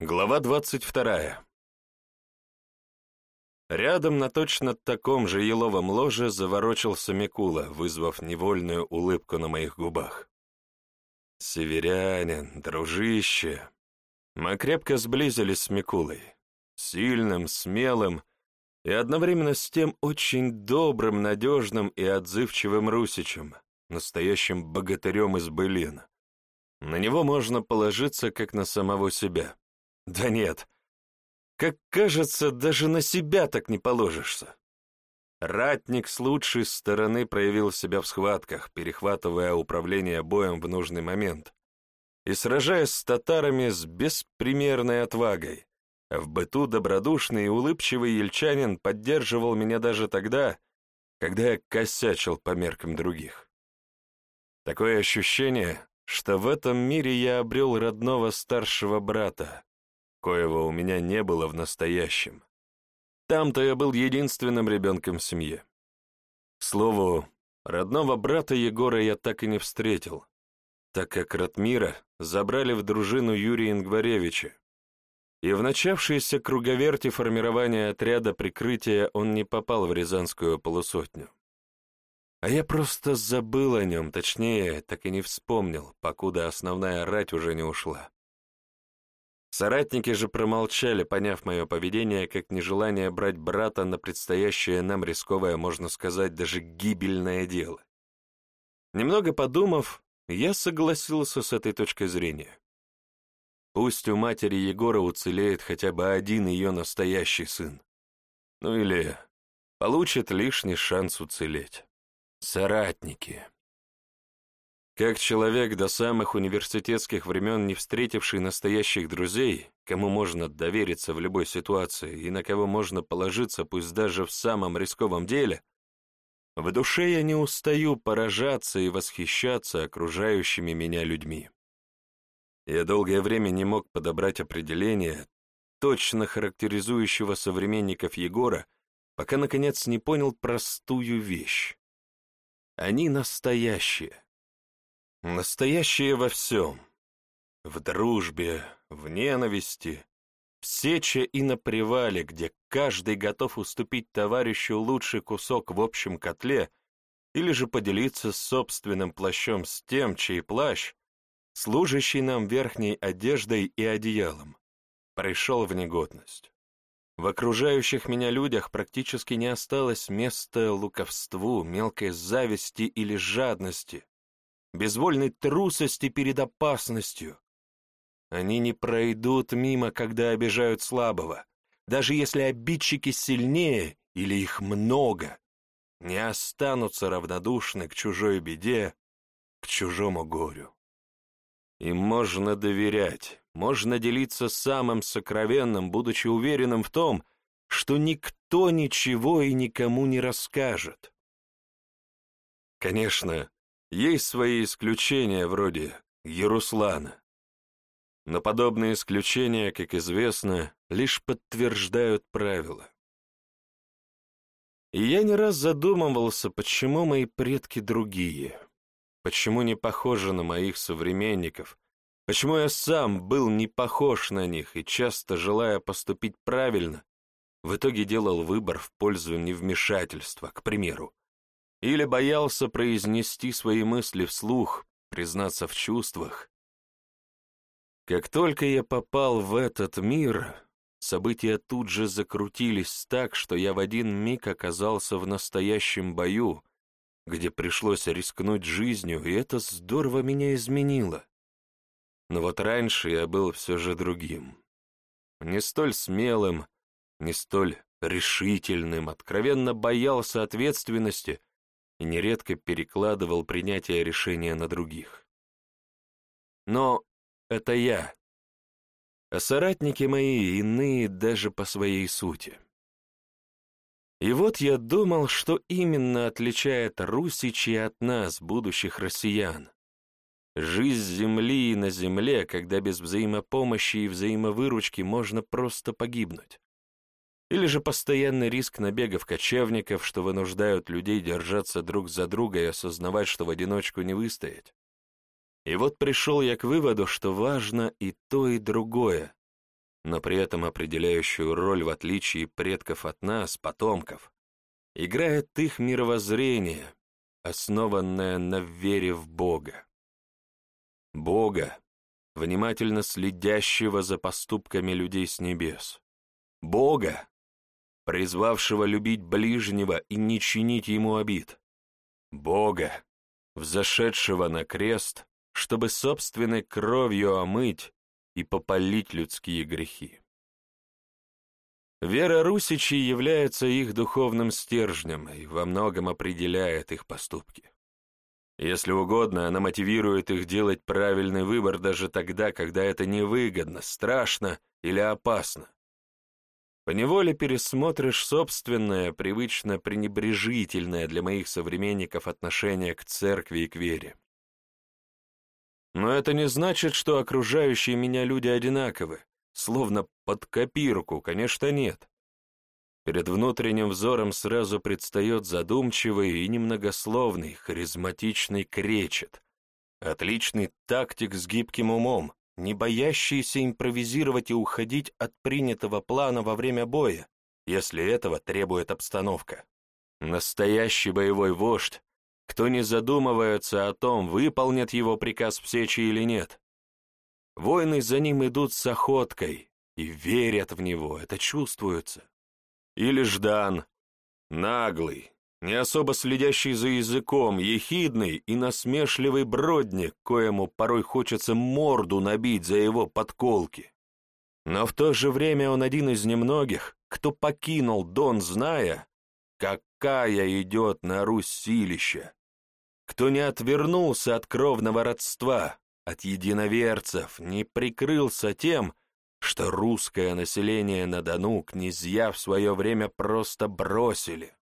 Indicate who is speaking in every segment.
Speaker 1: Глава двадцать вторая. Рядом на точно таком же еловом ложе заворочился Микула, вызвав невольную улыбку на моих губах. «Северянин, дружище!» Мы крепко сблизились с Микулой, сильным, смелым и одновременно с тем очень добрым, надежным и отзывчивым русичем, настоящим богатырем из былин. На него можно положиться, как на самого себя. Да нет. Как кажется, даже на себя так не положишься. Ратник с лучшей стороны проявил себя в схватках, перехватывая управление боем в нужный момент и сражаясь с татарами с беспримерной отвагой. В быту добродушный и улыбчивый ельчанин поддерживал меня даже тогда, когда я косячил по меркам других. Такое ощущение, что в этом мире я обрел родного старшего брата, коего у меня не было в настоящем. Там-то я был единственным ребенком в семье. К слову, родного брата Егора я так и не встретил, так как Ратмира забрали в дружину Юрия Ингваревича, и в начавшиеся круговерти формирования отряда прикрытия он не попал в Рязанскую полусотню. А я просто забыл о нем, точнее, так и не вспомнил, покуда основная рать уже не ушла. Соратники же промолчали, поняв мое поведение как нежелание брать брата на предстоящее нам рисковое, можно сказать, даже гибельное дело. Немного подумав, я согласился с этой точкой зрения. Пусть у матери Егора уцелеет хотя бы один ее настоящий сын. Ну или получит лишний шанс уцелеть. Соратники. Как человек до самых университетских времен, не встретивший настоящих друзей, кому можно довериться в любой ситуации и на кого можно положиться, пусть даже в самом рисковом деле, в душе я не устаю поражаться и восхищаться окружающими меня людьми. Я долгое время не мог подобрать определение, точно характеризующего современников Егора, пока, наконец, не понял простую вещь. Они настоящие. Настоящие во всем. В дружбе, в ненависти, в сече и на привале, где каждый готов уступить товарищу лучший кусок в общем котле или же поделиться собственным плащом с тем, чей плащ, служащий нам верхней одеждой и одеялом, пришел в негодность. В окружающих меня людях практически не осталось места луковству, мелкой зависти или жадности, безвольной трусости перед опасностью. Они не пройдут мимо, когда обижают слабого, даже если обидчики сильнее или их много, не останутся равнодушны к чужой беде, к чужому горю. Им можно доверять, можно делиться самым сокровенным, будучи уверенным в том, что никто ничего и никому не расскажет. Конечно, есть свои исключения вроде Яруслана. Но подобные исключения, как известно, лишь подтверждают правила. И я не раз задумывался, почему мои предки другие, почему не похожи на моих современников, почему я сам был не похож на них и часто, желая поступить правильно, в итоге делал выбор в пользу невмешательства, к примеру, или боялся произнести свои мысли вслух, признаться в чувствах. Как только я попал в этот мир, события тут же закрутились так, что я в один миг оказался в настоящем бою, где пришлось рискнуть жизнью, и это здорово меня изменило. Но вот раньше я был все же другим. Не столь смелым, не столь решительным, откровенно боялся ответственности и нередко перекладывал принятие решения на других. Но это я. А соратники мои иные даже по своей сути. И вот я думал, что именно отличает русичи от нас, будущих россиян. Жизнь земли на земле, когда без взаимопомощи и взаимовыручки можно просто погибнуть. Или же постоянный риск набегов кочевников, что вынуждают людей держаться друг за друга и осознавать, что в одиночку не выстоять. И вот пришел я к выводу, что важно и то, и другое. но при этом определяющую роль в отличие предков от нас, потомков, играет их мировоззрение, основанное на вере в Бога. Бога, внимательно следящего за поступками людей с небес. Бога, призвавшего любить ближнего и не чинить ему обид. Бога, взошедшего на крест, чтобы собственной кровью омыть и попалить людские грехи. Вера русичей является их духовным стержнем и во многом определяет их поступки. Если угодно, она мотивирует их делать правильный выбор даже тогда, когда это невыгодно, страшно или опасно. Поневоле пересмотришь собственное, привычно пренебрежительное для моих современников отношение к церкви и к вере. Но это не значит, что окружающие меня люди одинаковы, словно под копирку, конечно, нет. Перед внутренним взором сразу предстает задумчивый и немногословный, харизматичный кречет, отличный тактик с гибким умом, не боящийся импровизировать и уходить от принятого плана во время боя, если этого требует обстановка. Настоящий боевой вождь, кто не задумывается о том, выполнит его приказ в сечи или нет. Воины за ним идут с охоткой и верят в него, это чувствуется. Или Ждан, наглый, не особо следящий за языком, ехидный и насмешливый бродник, коему порой хочется морду набить за его подколки. Но в то же время он один из немногих, кто покинул Дон, зная, какая идет на Русь силища, кто не отвернулся от кровного родства, от единоверцев, не прикрылся тем, что русское население на Дону князья в свое время просто бросили,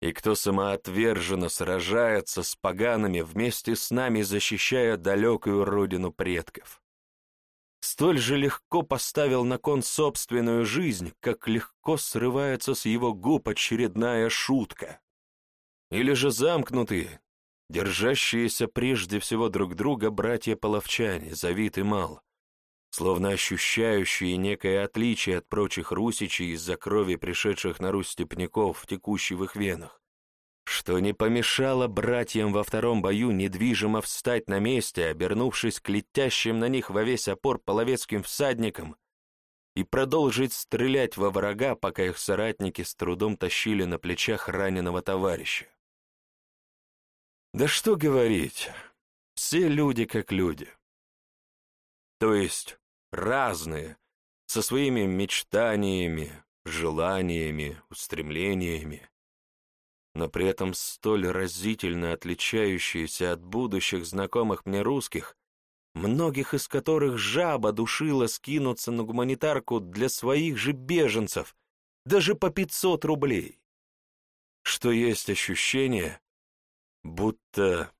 Speaker 1: и кто самоотверженно сражается с погаными вместе с нами, защищая далекую родину предков. Столь же легко поставил на кон собственную жизнь, как легко срывается с его губ очередная шутка. Или же замкнутые, держащиеся прежде всего друг друга братья-половчане, Завид и Мал, словно ощущающие некое отличие от прочих русичей из-за крови пришедших на Русь степняков, текущей в их венах, что не помешало братьям во втором бою недвижимо встать на месте, обернувшись к летящим на них во весь опор половецким всадникам, и продолжить стрелять во врага, пока их соратники с трудом тащили на плечах раненого товарища. Да что говорить, все люди как люди. То есть разные, со своими мечтаниями, желаниями, устремлениями, но при этом столь разительно отличающиеся от будущих знакомых мне русских, многих из которых жаба душила скинуться на гуманитарку для своих же беженцев, даже по 500 рублей. Что есть ощущение, Будто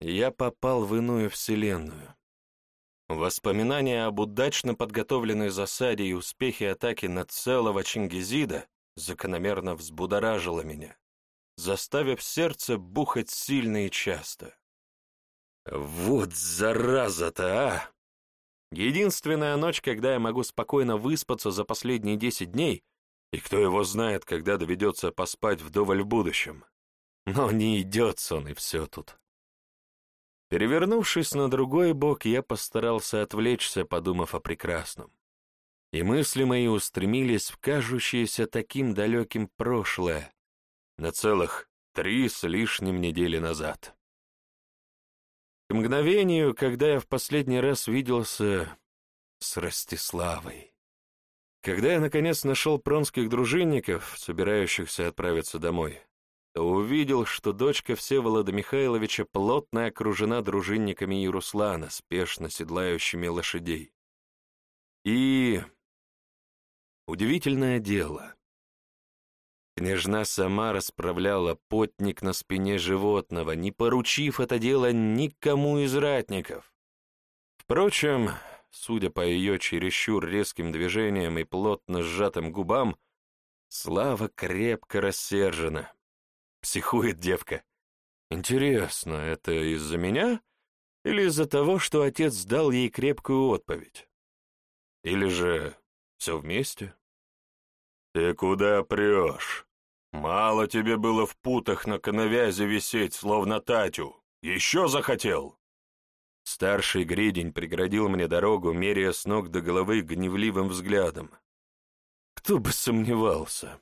Speaker 1: я попал в иную вселенную. Воспоминания об удачно подготовленной засаде и успехе атаки на целого Чингизида закономерно взбудоражило меня, заставив сердце бухать сильно и часто. Вот зараза-то, а! Единственная ночь, когда я могу спокойно выспаться за последние десять дней, и кто его знает, когда доведется поспать вдоволь в будущем. Но не идет сон, и все тут. Перевернувшись на другой бок, я постарался отвлечься, подумав о прекрасном. И мысли мои устремились в кажущееся таким далеким прошлое, на целых три с лишним недели назад. К мгновению, когда я в последний раз виделся с Ростиславой. Когда я, наконец, нашел пронских дружинников, собирающихся отправиться домой, то увидел, что дочка Всеволода Михайловича плотно окружена дружинниками Яруслана, спешно седлающими лошадей. И... Удивительное дело. Княжна сама расправляла потник на спине животного, не поручив это дело никому из ратников. Впрочем, судя по ее чересчур резким движениям и плотно сжатым губам, Слава крепко рассержена, Психует девка. Интересно, это из-за меня или из-за того, что отец дал ей крепкую отповедь? Или же все вместе? Ты куда прешь? Мало тебе было в путах на коновязи висеть, словно Татю. Еще захотел? Старший гридень преградил мне дорогу, меряя с ног до головы гневливым взглядом. Кто бы сомневался.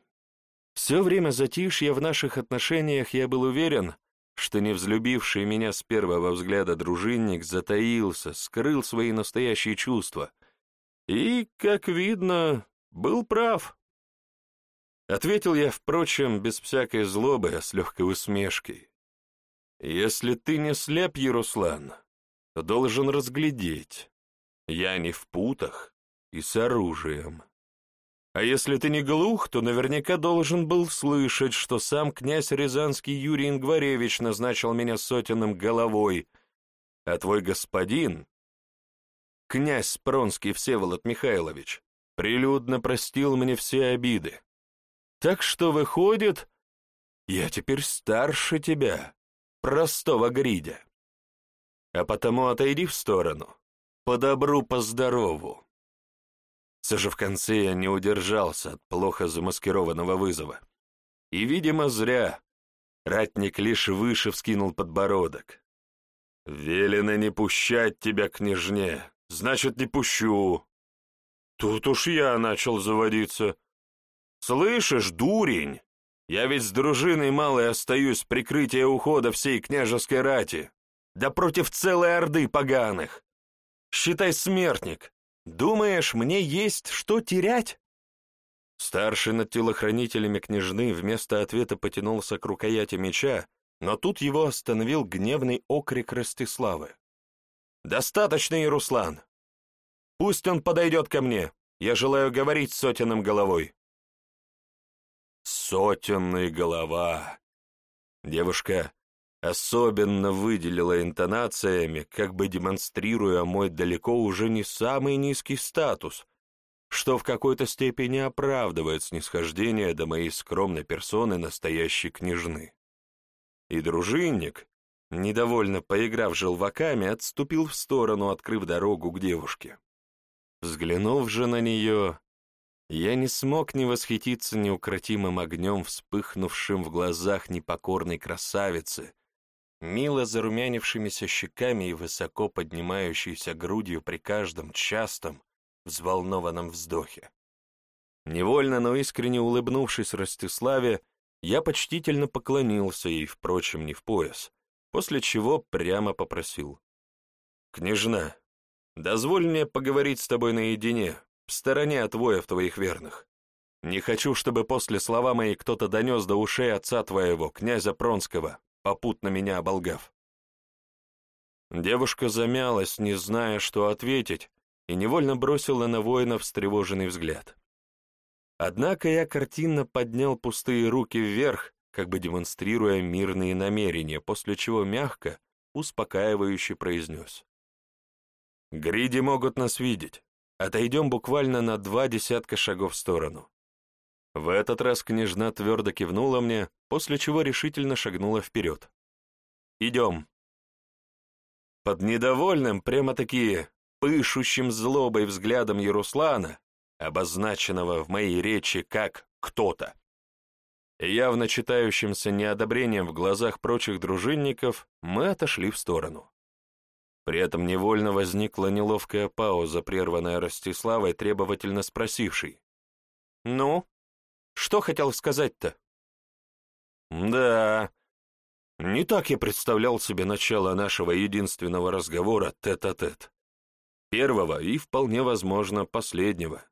Speaker 1: Все время затишья в наших отношениях я был уверен, что не взлюбивший меня с первого взгляда дружинник затаился, скрыл свои настоящие чувства. И, как видно, был прав. Ответил я, впрочем, без всякой злобы, а с легкой усмешкой. «Если ты не слеп, Яруслан, должен разглядеть. Я не в путах и с оружием». А если ты не глух, то наверняка должен был слышать, что сам князь Рязанский Юрий Ингваревич назначил меня сотенным головой, а твой господин, князь Спронский Всеволод Михайлович, прилюдно простил мне все обиды. Так что, выходит, я теперь старше тебя, простого гридя. А потому отойди в сторону, по добру, по здорову. Все же в конце я не удержался от плохо замаскированного вызова. И, видимо, зря. Ратник лишь выше вскинул подбородок. «Велено не пущать тебя, княжне, значит, не пущу». Тут уж я начал заводиться. «Слышишь, дурень, я ведь с дружиной малой остаюсь прикрытия ухода всей княжеской рати, да против целой орды поганых. Считай смертник, Думаешь, мне есть что терять?» Старший над телохранителями княжны вместо ответа потянулся к рукояти меча, но тут его остановил гневный окрик Ростиславы. «Достаточно, Яруслан! Пусть он подойдет ко мне, я желаю говорить с сотенным головой». «Сотенный голова!» Девушка особенно выделила интонациями, как бы демонстрируя мой далеко уже не самый низкий статус, что в какой-то степени оправдывает снисхождение до моей скромной персоны настоящей княжны. И дружинник, недовольно поиграв желваками, отступил в сторону, открыв дорогу к девушке. Взглянув же на нее, я не смог не восхититься неукротимым огнем, вспыхнувшим в глазах непокорной красавицы, мило зарумянившимися щеками и высоко поднимающейся грудью при каждом частом, взволнованном вздохе. Невольно, но искренне улыбнувшись Ростиславе, я почтительно поклонился ей, впрочем, не в пояс, после чего прямо попросил. «Княжна, дозволь мне поговорить с тобой наедине, в стороне от воев твоих верных. Не хочу, чтобы после слова мои кто-то донес до ушей отца твоего, князя Пронского, попутно меня оболгав. Девушка замялась, не зная, что ответить, и невольно бросила на воина встревоженный взгляд. Однако я картинно поднял пустые руки вверх, как бы демонстрируя мирные намерения, после чего мягко, успокаивающе произнес. «Гриди могут нас видеть. Отойдем буквально на два десятка шагов в сторону. В этот раз княжна твердо кивнула мне, после чего решительно шагнула вперед. «Идем». Под недовольным, прямо-таки пышущим злобой взглядом Яруслана, обозначенного в моей речи как «кто-то», явно читающимся неодобрением в глазах прочих дружинников, мы отошли в сторону. При этом невольно возникла неловкая пауза, прерванная Ростиславой, требовательно спросившей. «Ну, что хотел сказать-то?» «Да, не так я представлял себе начало нашего единственного разговора тет-а-тет. -тет. Первого и, вполне возможно, последнего.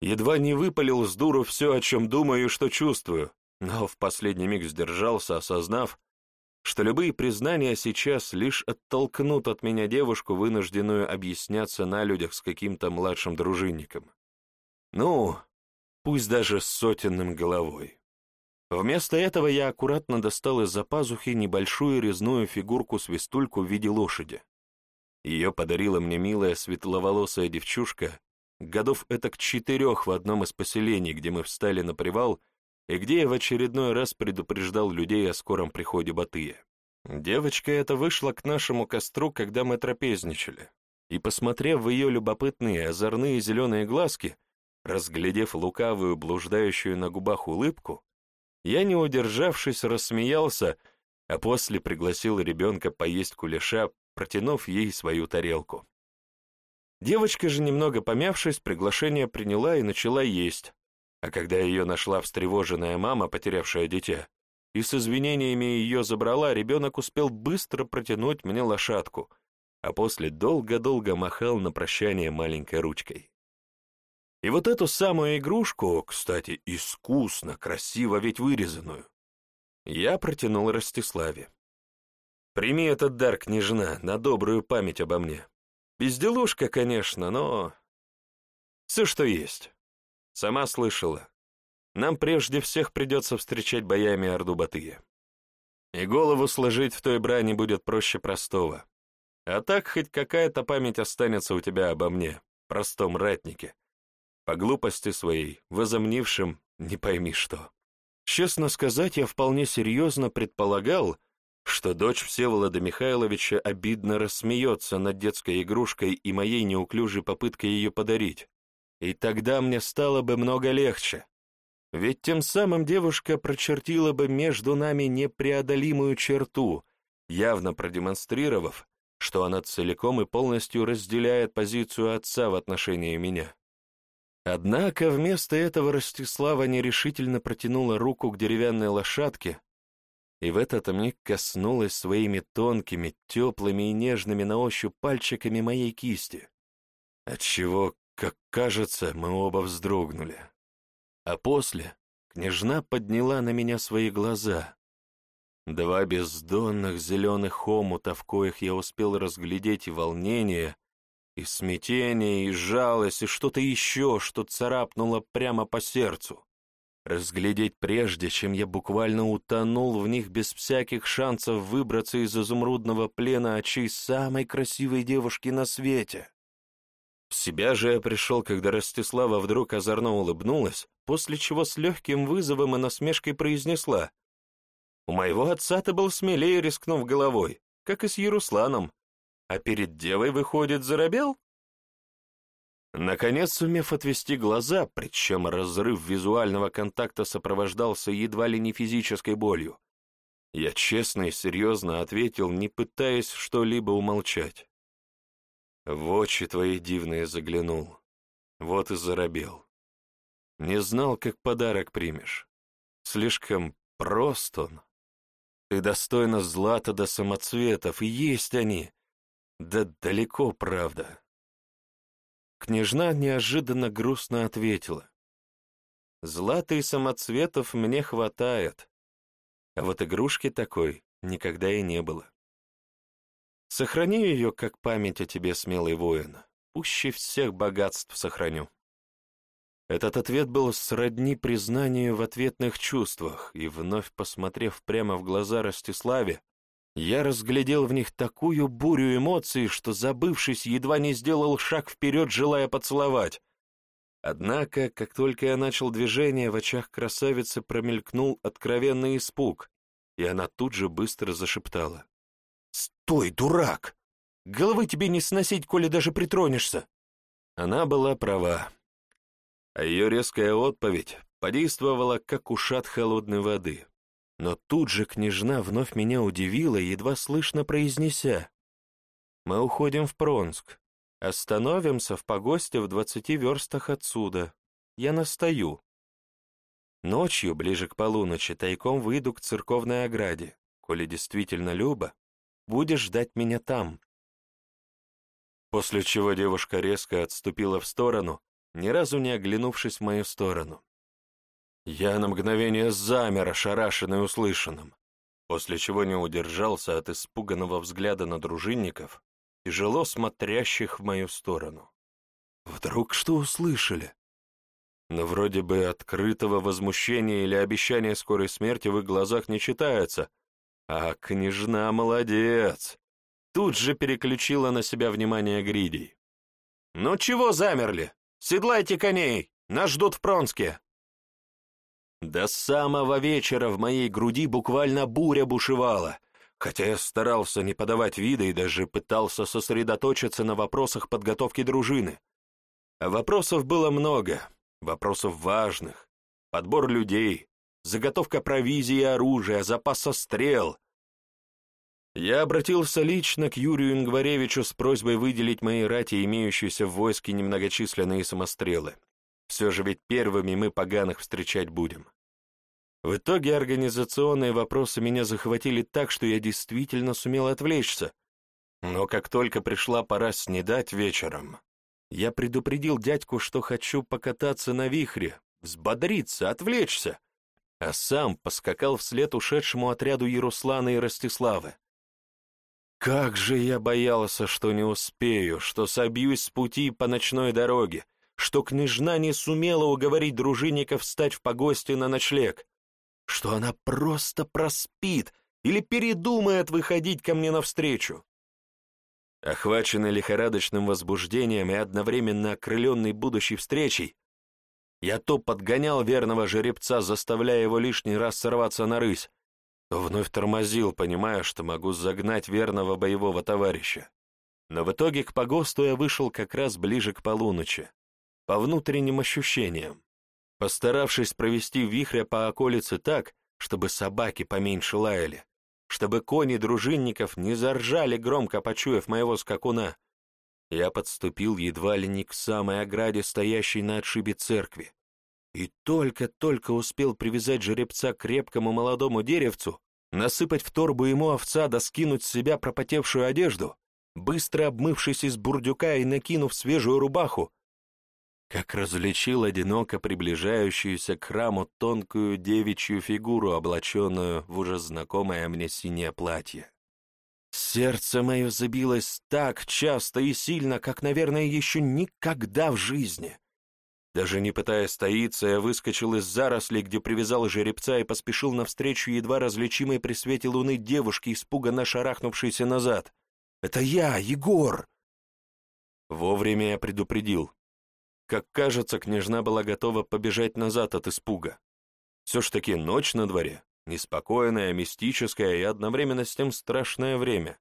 Speaker 1: Едва не выпалил с дуру все, о чем думаю и что чувствую, но в последний миг сдержался, осознав, что любые признания сейчас лишь оттолкнут от меня девушку, вынужденную объясняться на людях с каким-то младшим дружинником. Ну, пусть даже с сотенным головой. Вместо этого я аккуратно достал из-за пазухи небольшую резную фигурку-свистульку в виде лошади. Ее подарила мне милая светловолосая девчушка, годов этак четырех в одном из поселений, где мы встали на привал, и где я в очередной раз предупреждал людей о скором приходе Батыя. Девочка эта вышла к нашему костру, когда мы трапезничали. и, посмотрев в ее любопытные озорные зеленые глазки, разглядев лукавую, блуждающую на губах улыбку, я, не удержавшись, рассмеялся, а после пригласил ребенка поесть кулеша, протянув ей свою тарелку. Девочка же, немного помявшись, приглашение приняла и начала есть, а когда ее нашла встревоженная мама, потерявшая дитя, и с извинениями ее забрала, ребенок успел быстро протянуть мне лошадку, а после долго-долго махал на прощание маленькой ручкой. И вот эту самую игрушку, кстати, искусно, красиво ведь вырезанную, я протянул Ростиславе. «Прими этот дар, княжна, на добрую память обо мне. Безделушка, конечно, но... Все, что есть. Сама слышала. Нам прежде всех придется встречать боями Орду-Батыя. И голову сложить в той брани будет проще простого. А так хоть какая-то память останется у тебя обо мне, простом ратнике, по глупости своей, возомнившим не пойми что. Честно сказать, я вполне серьезно предполагал, что дочь Всеволода Михайловича обидно рассмеется над детской игрушкой и моей неуклюжей попыткой ее подарить. И тогда мне стало бы много легче. Ведь тем самым девушка прочертила бы между нами непреодолимую черту, явно продемонстрировав, что она целиком и полностью разделяет позицию отца в отношении меня. Однако вместо этого Ростислава нерешительно протянула руку к деревянной лошадке, и в этот миг коснулась своими тонкими, теплыми и нежными на ощупь пальчиками моей кисти, отчего, как кажется, мы оба вздрогнули. А после княжна подняла на меня свои глаза. Два бездонных зеленых хомута, в коих я успел разглядеть и волнение, и смятение, и жалость, и что-то еще, что царапнуло прямо по сердцу разглядеть прежде, чем я буквально утонул в них без всяких шансов выбраться из изумрудного плена очей самой красивой девушки на свете. В себя же я пришел, когда Ростислава вдруг озорно улыбнулась, после чего с легким вызовом и насмешкой произнесла. «У моего отца ты был смелее, рискнув головой, как и с Ярусланом, а перед девой, выходит, заробел?» Наконец, сумев отвести глаза, причем разрыв визуального контакта сопровождался едва ли не физической болью, я честно и серьезно ответил, не пытаясь что-либо умолчать. В очи твои дивные заглянул, вот и заробел. Не знал, как подарок примешь. Слишком прост он. Ты достойна злата до самоцветов, и есть они. Да далеко, правда. Княжна неожиданно грустно ответила. «Злата и самоцветов мне хватает, а вот игрушки такой никогда и не было. Сохрани ее, как память о тебе, смелый воин, пуще всех богатств сохраню». Этот ответ был сродни признанию в ответных чувствах, и, вновь посмотрев прямо в глаза Ростиславе, я разглядел в них такую бурю эмоций, что, забывшись, едва не сделал шаг вперед, желая поцеловать. Однако, как только я начал движение, в очах красавицы промелькнул откровенный испуг, и она тут же быстро зашептала. «Стой, дурак! Головы тебе не сносить, коли даже притронешься!» Она была права. А ее резкая отповедь подействовала, как ушат холодной воды. Но тут же княжна вновь меня удивила, едва слышно произнеся. «Мы уходим в Пронск. Остановимся в погосте в двадцати верстах отсюда. Я настаю. Ночью, ближе к полуночи, тайком выйду к церковной ограде. Коли действительно Люба, будешь ждать меня там». После чего девушка резко отступила в сторону, ни разу не оглянувшись в мою сторону. Я на мгновение замер, ошарашенный услышанным, после чего не удержался от испуганного взгляда на дружинников, тяжело смотрящих в мою сторону. Вдруг что услышали? Но вроде бы открытого возмущения или обещания скорой смерти в их глазах не читается, а княжна молодец. Тут же переключила на себя внимание Гридий. «Ну чего замерли? Седлайте коней! Нас ждут в Пронске!» До самого вечера в моей груди буквально буря бушевала. хотя я старался не подавать вида и даже пытался сосредоточиться на вопросах подготовки дружины. Вопросов было много, вопросов важных. Подбор людей, заготовка провизии и оружия, запаса стрел. Я обратился лично к Юрию Ингваревичу с просьбой выделить моей рати имеющиеся в войске немногочисленные самострелы. Все же ведь первыми мы поганых встречать будем. В итоге организационные вопросы меня захватили так, что я действительно сумел отвлечься. Но как только пришла пора снедать вечером, я предупредил дядьку, что хочу покататься на вихре, взбодриться, отвлечься, а сам поскакал вслед ушедшему отряду Яруслана и Ростиславы. Как же я боялся, что не успею, что собьюсь с пути по ночной дороге, что княжна не сумела уговорить дружинников встать в погосте на ночлег что она просто проспит или передумает выходить ко мне навстречу. Охваченный лихорадочным возбуждением и одновременно окрыленный будущей встречей, я то подгонял верного жеребца, заставляя его лишний раз сорваться на рысь, то вновь тормозил, понимая, что могу загнать верного боевого товарища. Но в итоге к погосту я вышел как раз ближе к полуночи, по внутренним ощущениям постаравшись провести вихря по околице так, чтобы собаки поменьше лаяли, чтобы кони дружинников не заржали громко, почуяв моего скакуна. Я подступил едва ли не к самой ограде, стоящей на отшибе церкви, и только-только успел привязать жеребца к крепкому молодому деревцу, насыпать в торбу ему овца да скинуть с себя пропотевшую одежду, быстро обмывшись из бурдюка и накинув свежую рубаху, как различил одиноко приближающуюся к храму тонкую девичью фигуру, облаченную в уже знакомое мне синее платье. Сердце мое забилось так часто и сильно, как, наверное, еще никогда в жизни. Даже не пытаясь стоиться, я выскочил из зарослей, где привязал жеребца и поспешил навстречу едва различимой при свете луны девушке, испуганно шарахнувшейся назад. «Это я, Егор!» Вовремя я предупредил. Как кажется, княжна была готова побежать назад от испуга. Все ж таки ночь на дворе, неспокойная, мистическая и одновременно с тем страшное время.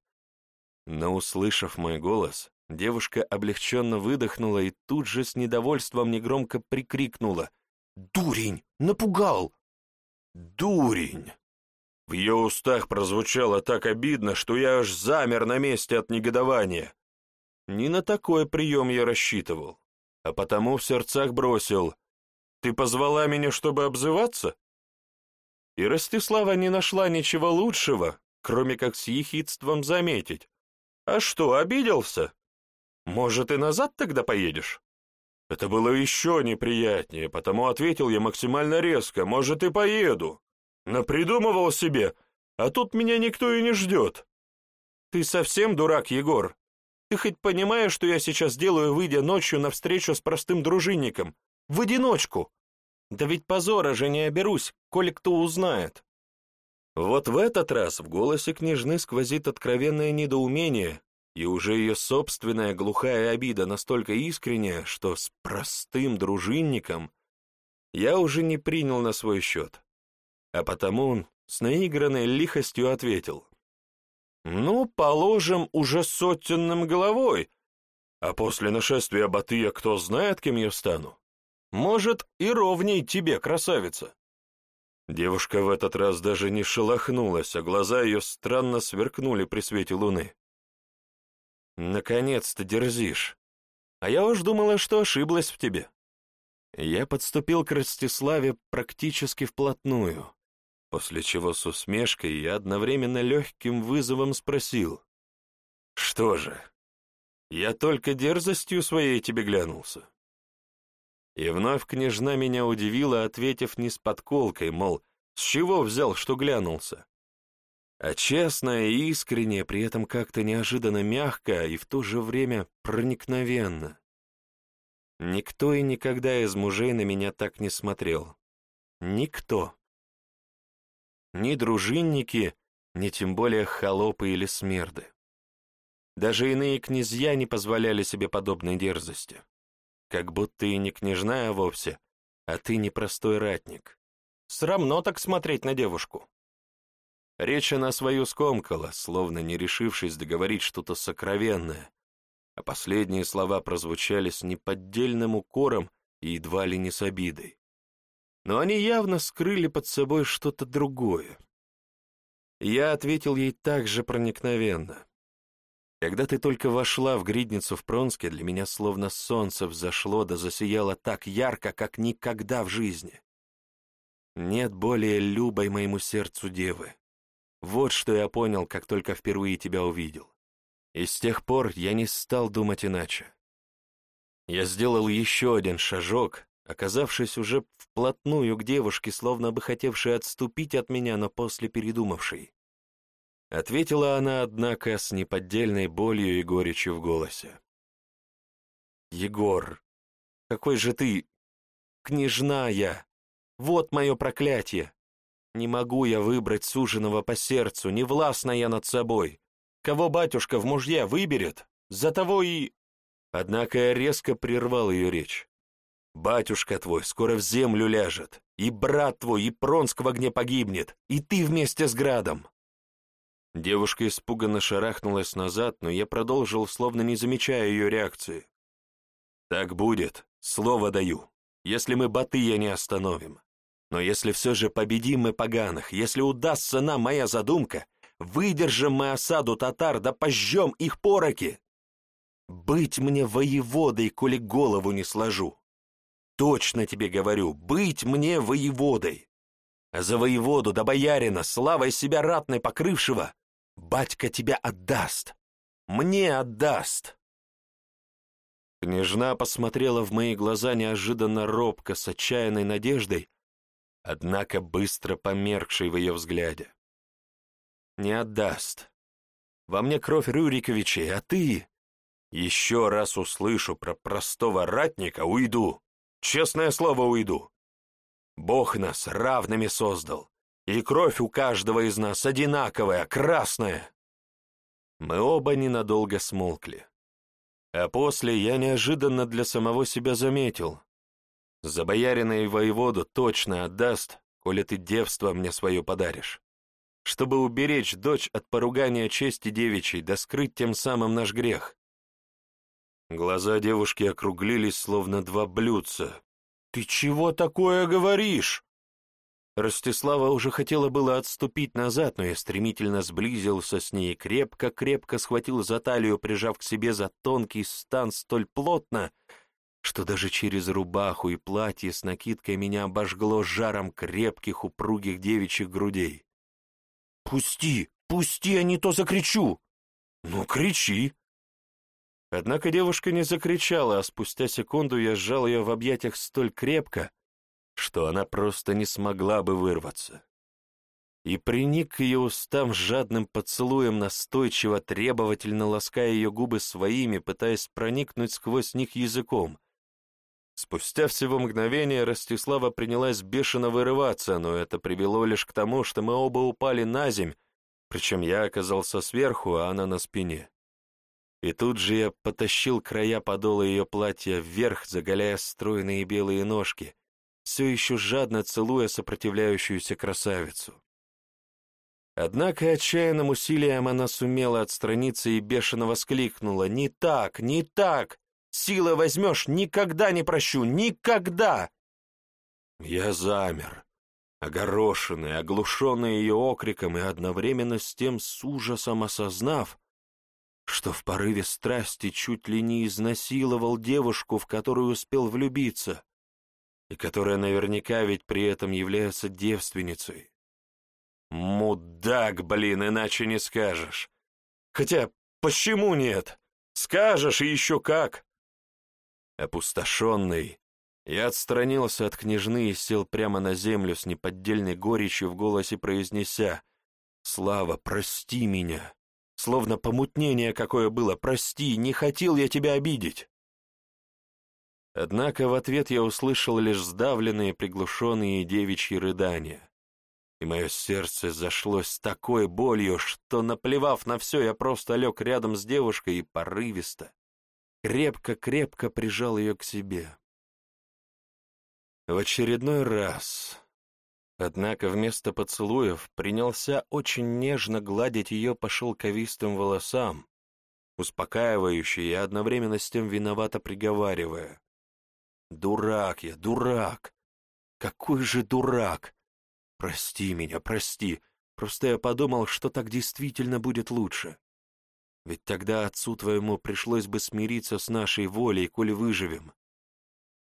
Speaker 1: Но, услышав мой голос, девушка облегченно выдохнула и тут же с недовольством негромко прикрикнула «Дурень! Напугал!» «Дурень!» В ее устах прозвучало так обидно, что я аж замер на месте от негодования. Не на такой прием я рассчитывал а потому в сердцах бросил «Ты позвала меня, чтобы обзываться?» И Ростислава не нашла ничего лучшего, кроме как с ехидством заметить. «А что, обиделся? Может, и назад тогда поедешь?» Это было еще неприятнее, потому ответил я максимально резко, «Может, и поеду». Напридумывал себе, а тут меня никто и не ждет. «Ты совсем дурак, Егор?» Ты хоть понимаешь, что я сейчас делаю, выйдя ночью на встречу с простым дружинником? В одиночку! Да ведь позора же не оберусь, коли кто узнает. Вот в этот раз в голосе княжны сквозит откровенное недоумение, и уже ее собственная глухая обида настолько искренняя, что с простым дружинником я уже не принял на свой счет. А потому он с наигранной лихостью ответил. Ну, положим, уже сотенным головой. А после нашествия Батыя кто знает, кем я стану? Может, и ровней тебе, красавица. Девушка в этот раз даже не шелохнулась, а глаза ее странно сверкнули при свете луны. «Наконец-то дерзишь. А я уж думала, что ошиблась в тебе». Я подступил к Ростиславе практически вплотную после чего с усмешкой и одновременно легким вызовом спросил. «Что же, я только дерзостью своей тебе глянулся?» И вновь княжна меня удивила, ответив не с подколкой, мол, с чего взял, что глянулся? А честно и искренне, при этом как-то неожиданно мягко и в то же время проникновенно. Никто и никогда из мужей на меня так не смотрел. Никто ни дружинники, ни тем более холопы или смерды. Даже иные князья не позволяли себе подобной дерзости. Как будто и не княжная вовсе, а ты не простой ратник. Срамно так смотреть на девушку. Речь она свою скомкала, словно не решившись договорить что-то сокровенное, а последние слова прозвучали с неподдельным укором и едва ли не с обидой. Но они явно скрыли под собой что-то другое. Я ответил ей так же проникновенно. Когда ты только вошла в гридницу в Пронске, для меня словно солнце взошло да засияло так ярко, как никогда в жизни. Нет более любой моему сердцу девы. Вот что я понял, как только впервые тебя увидел. И с тех пор я не стал думать иначе. Я сделал еще один шажок, оказавшись уже вплотную к девушке, словно бы хотевшей отступить от меня, но после передумавшей. Ответила она, однако, с неподдельной болью и горечью в голосе. «Егор, какой же ты... княжна я! Вот мое проклятие! Не могу я выбрать суженого по сердцу, не властна я над собой. Кого батюшка в мужья выберет, за того и...» Однако я резко прервал ее речь. «Батюшка твой скоро в землю ляжет, и брат твой, и Пронск в огне погибнет, и ты вместе с градом!» Девушка испуганно шарахнулась назад, но я продолжил, словно не замечая ее реакции. «Так будет, слово даю, если мы Батыя не остановим. Но если все же победим мы поганых, если удастся нам моя задумка, выдержим мы осаду татар, да пожжем их пороки. Быть мне воеводой, коли голову не сложу. Точно тебе говорю, быть мне воеводой. А за воеводу да боярина, славой себя ратной покрывшего, батька тебя отдаст, мне отдаст. Княжна посмотрела в мои глаза неожиданно робко, с отчаянной надеждой, однако быстро померкшей в ее взгляде. Не отдаст. Во мне кровь Рюриковичей, а ты... Еще раз услышу про простого ратника, уйду. Честное слово, уйду. Бог нас равными создал, и кровь у каждого из нас одинаковая, красная. Мы оба ненадолго смолкли. А после я неожиданно для самого себя заметил. За боярина и воеводу точно отдаст, коли ты девство мне свое подаришь. Чтобы уберечь дочь от поругания чести девичьей, да скрыть тем самым наш грех. Глаза девушки округлились, словно два блюдца. «Ты чего такое говоришь?» Ростислава уже хотела было отступить назад, но я стремительно сблизился с ней крепко-крепко схватил за талию, прижав к себе за тонкий стан столь плотно, что даже через рубаху и платье с накидкой меня обожгло жаром крепких упругих девичьих грудей. «Пусти! Пусти, а не то закричу!» «Ну, кричи!» Однако девушка не закричала, а спустя секунду я сжал ее в объятиях столь крепко, что она просто не смогла бы вырваться. И приник к ее устам жадным поцелуем, настойчиво, требовательно лаская ее губы своими, пытаясь проникнуть сквозь них языком. Спустя всего мгновение Ростислава принялась бешено вырываться, но это привело лишь к тому, что мы оба упали на земь, причем я оказался сверху, а она на спине. И тут же я потащил края подола ее платья вверх, заголяя стройные белые ножки, все еще жадно целуя сопротивляющуюся красавицу. Однако отчаянным усилием она сумела отстраниться и бешено воскликнула «Не так, не так! Силы возьмешь, никогда не прощу, никогда!» Я замер, огорошенный, оглушенный ее окриком и одновременно с тем с ужасом осознав, что в порыве страсти чуть ли не изнасиловал девушку, в которую успел влюбиться, и которая наверняка ведь при этом является девственницей. Мудак, блин, иначе не скажешь. Хотя, почему нет? Скажешь и еще как. Опустошенный, я отстранился от княжны и сел прямо на землю с неподдельной горечью в голосе произнеся «Слава, прости меня!» Словно помутнение какое было «Прости, не хотел я тебя обидеть!» Однако в ответ я услышал лишь сдавленные, приглушенные девичьи рыдания. И мое сердце зашлось с такой болью, что, наплевав на все, я просто лег рядом с девушкой и порывисто, крепко-крепко прижал ее к себе. В очередной раз, Однако вместо поцелуев принялся очень нежно гладить ее по шелковистым волосам, успокаивающе и одновременно с тем виновато приговаривая. «Дурак я, дурак! Какой же дурак! Прости меня, прости, просто я подумал, что так действительно будет лучше. Ведь тогда отцу твоему пришлось бы смириться с нашей волей, коли выживем.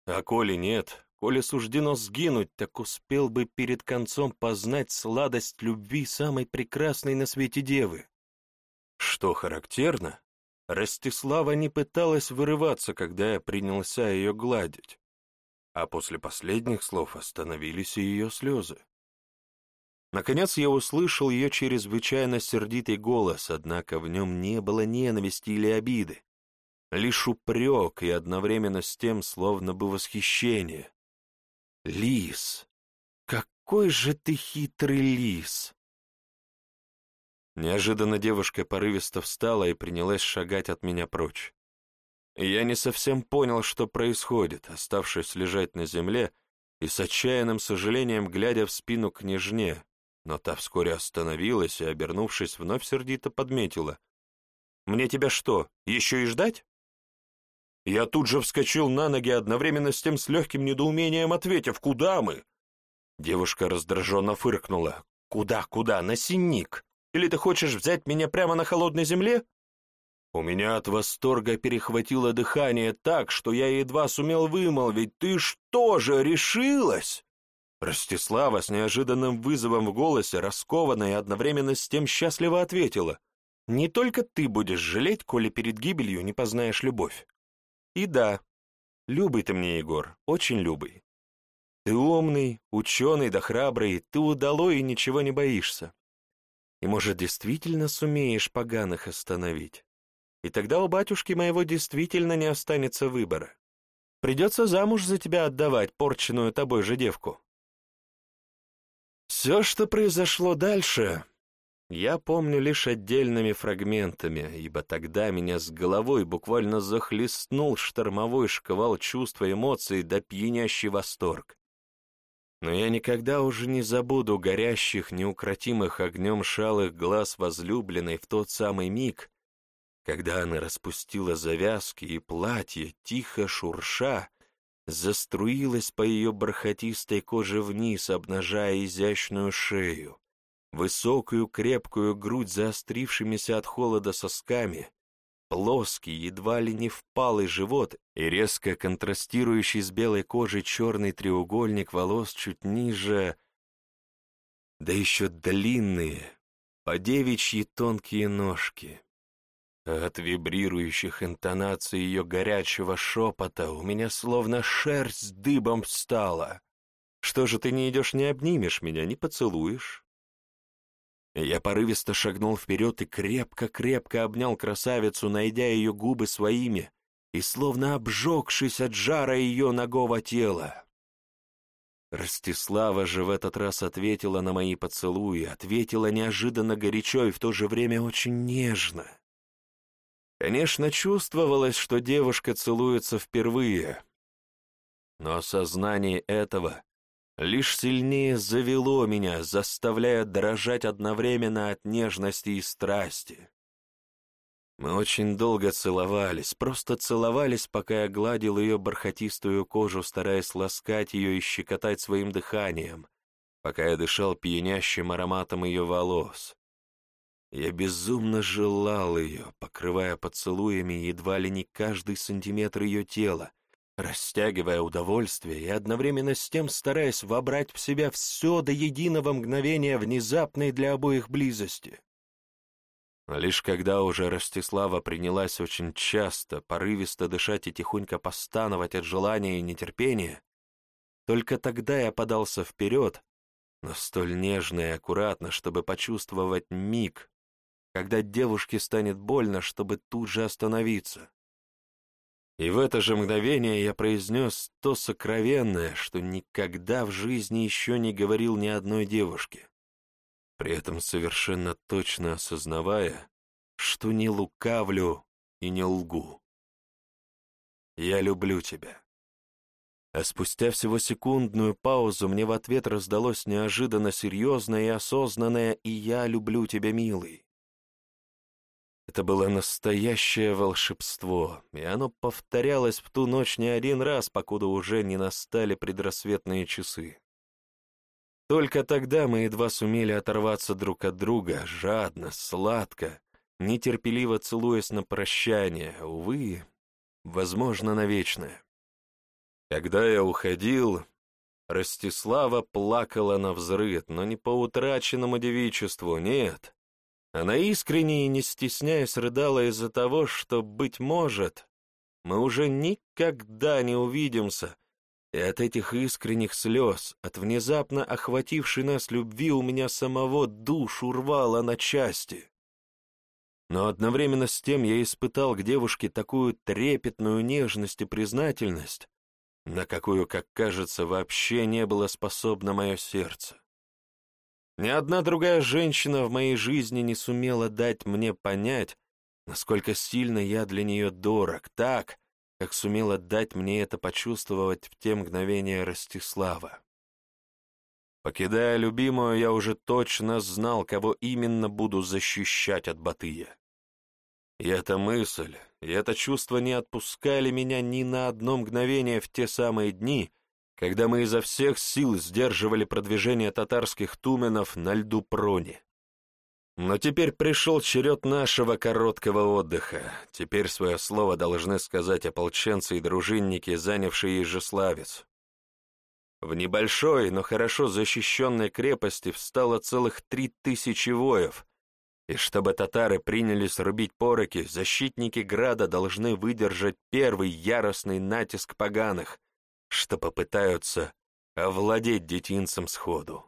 Speaker 1: А коли нет, коли суждено сгинуть, так успел бы перед концом познать сладость любви самой прекрасной на свете девы. Что характерно, Ростислава не пыталась вырываться, когда я принялся ее гладить, а после последних слов остановились и ее слезы. Наконец я услышал ее чрезвычайно сердитый голос, однако в нем не было ненависти или обиды, лишь упрек и одновременно с тем словно бы восхищение. «Лис! Какой же ты хитрый лис!» Неожиданно девушка порывисто встала и принялась шагать от меня прочь. я не совсем понял, что происходит, оставшись лежать на земле и с отчаянным сожалением глядя в спину княжне, но та вскоре остановилась и, обернувшись, вновь сердито подметила. «Мне тебя что, еще и ждать?» Я тут же вскочил на ноги, одновременно с тем с легким недоумением ответив «Куда мы?». Девушка раздраженно фыркнула. «Куда, куда? На синник? Или ты хочешь взять меня прямо на холодной земле?» У меня от восторга перехватило дыхание так, что я едва сумел вымолвить «Ты что же, решилась?» Ростислава с неожиданным вызовом в голосе, раскованно и одновременно с тем счастливо ответила. «Не только ты будешь жалеть, коли перед гибелью не познаешь любовь. И да, любый ты мне, Егор, очень любый. Ты умный, ученый да храбрый, ты удалой и ничего не боишься. И, может, действительно сумеешь поганых остановить. И тогда у батюшки моего действительно не останется выбора. Придется замуж за тебя отдавать порченную тобой же девку. Все, что произошло дальше, я помню лишь отдельными фрагментами, ибо тогда меня с головой буквально захлестнул штормовой шквал чувств и эмоций да пьянящий восторг. Но я никогда уже не забуду горящих, неукротимых огнем шалых глаз возлюбленной в тот самый миг, когда она распустила завязки и платье, тихо шурша, заструилась по ее бархатистой коже вниз, обнажая изящную шею, высокую крепкую грудь заострившимися от холода сосками, плоский, едва ли не впалый живот и резко контрастирующий с белой кожей черный треугольник волос чуть ниже, да еще длинные, по девичьи тонкие ножки. От вибрирующих интонаций ее горячего шепота у меня словно шерсть дыбом встала. Что же ты не идешь, не обнимешь меня, не поцелуешь? Я порывисто шагнул вперед и крепко-крепко обнял красавицу, найдя ее губы своими и словно обжегшись от жара ее ногого тела. Ростислава же в этот раз ответила на мои поцелуи, ответила неожиданно горячо и в то же время очень нежно. Конечно, чувствовалось, что девушка целуется впервые, но осознание этого лишь сильнее завело меня, заставляя дрожать одновременно от нежности и страсти. Мы очень долго целовались, просто целовались, пока я гладил ее бархатистую кожу, стараясь ласкать ее и щекотать своим дыханием, пока я дышал пьянящим ароматом ее волос. Я безумно желал ее, покрывая поцелуями едва ли не каждый сантиметр ее тела, растягивая удовольствие и одновременно с тем стараясь вобрать в себя все до единого мгновения внезапной для обоих близости. Лишь когда уже Ростислава принялась очень часто, порывисто дышать и тихонько постановать от желания и нетерпения, только тогда я подался вперед, но столь нежно и аккуратно, чтобы почувствовать миг, когда девушке станет больно, чтобы тут же остановиться. И в это же мгновение я произнес то сокровенное, что никогда в жизни еще не говорил ни одной девушке, при этом совершенно точно осознавая, что не лукавлю и не лгу. «Я люблю тебя». А спустя всего секундную паузу мне в ответ раздалось неожиданно серьезное и осознанное «И я люблю тебя, милый». Это было настоящее волшебство, и оно повторялось в ту ночь не один раз, покуда уже не настали предрассветные часы. Только тогда мы едва сумели оторваться друг от друга, жадно, сладко, нетерпеливо целуясь на прощание, увы, возможно, на вечное. Когда я уходил, Ростислава плакала на взрыв, но не по утраченному девичеству, нет. Она искренне и не стесняясь рыдала из-за того, что, быть может, мы уже никогда не увидимся, и от этих искренних слез, от внезапно охватившей нас любви у меня самого душу рвало на части. Но одновременно с тем я испытал к девушке такую трепетную нежность и признательность, на какую, как кажется, вообще не было способно мое сердце. Ни одна другая женщина в моей жизни не сумела дать мне понять, насколько сильно я для нее дорог, так, как сумела дать мне это почувствовать в те мгновения Ростислава. Покидая любимую, я уже точно знал, кого именно буду защищать от Батыя. И эта мысль, и это чувство не отпускали меня ни на одно мгновение в те самые дни, когда мы изо всех сил сдерживали продвижение татарских туменов на льду Прони. Но теперь пришел черед нашего короткого отдыха. Теперь свое слово должны сказать ополченцы и дружинники, занявшие Ижеславец. В небольшой, но хорошо защищенной крепости встало целых три тысячи воев, и чтобы татары принялись рубить пороки, защитники града должны выдержать первый яростный натиск поганых, что попытаются овладеть детинцем сходу.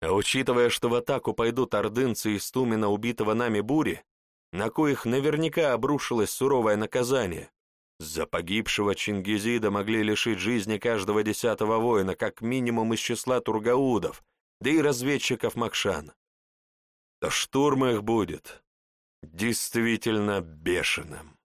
Speaker 1: А учитывая, что в атаку пойдут ордынцы из Тумена убитого нами бури, на коих наверняка обрушилось суровое наказание, за погибшего Чингизида могли лишить жизни каждого десятого воина, как минимум из числа тургаудов, да и разведчиков Макшан. То штурм их будет действительно бешеным.